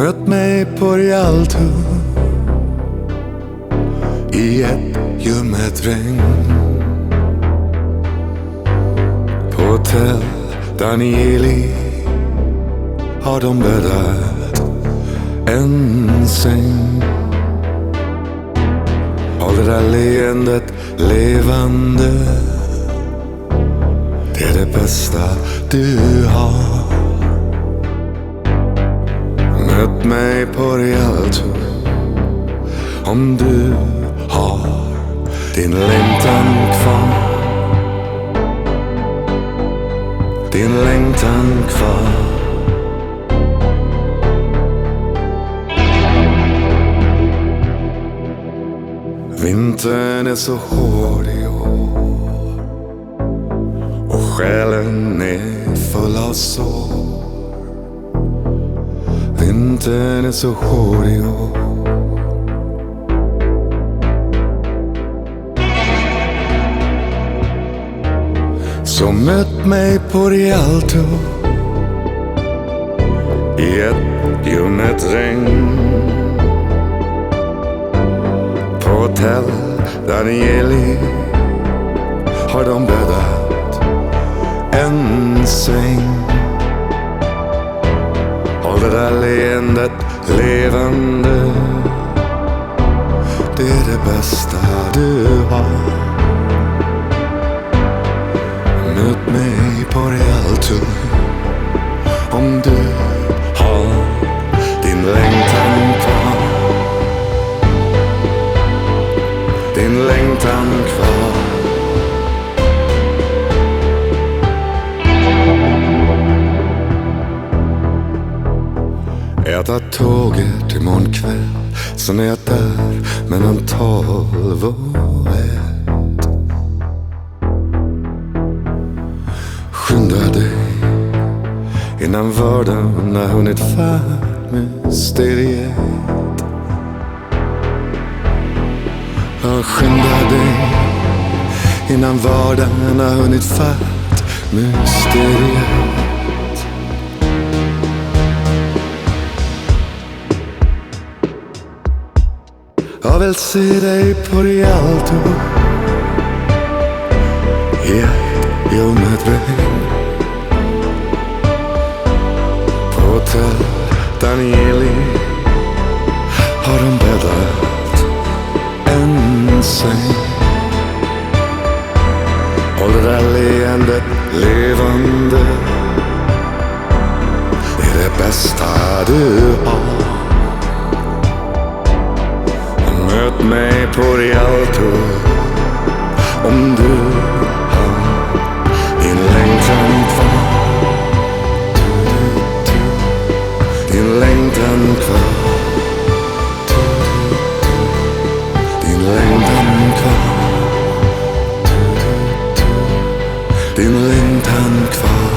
Möt mig på Rialto i ett ljummet regn. På hotell Danieli har de bäddat en säng. Håll det där leendet levande. Det är det bästa du har. Möt mig på Rialto om du har din längtan kvar. Din längtan kvar. Vintern är så hård i år och själen är full av sår. Vintern är så hård i år. Så möt mig på Rialto i ett ljummet regn. På hotell Danieli har de bäddat en säng. Leendet levande Det är det bästa du har Möt mig på Rialto om du har din längtan kvar. Din längtan kvar. Jag tar tåget imorgon kväll Sen är jag där mellan tolv och ett Skynda dig innan vardagen har hunnit fatt mysteriet. Ja, skynda dig innan vardagen har hunnit fatt mysteriet. Jag vill se dig på Rialto i ett ljummet regn. På hotell Danieli har de bäddat en säng. Håll det där leendet levande Det är det bästa du har. På Rialto om du har din längtan kvar. Din längtan kvar. Din längtan kvar. Din längtan kvar.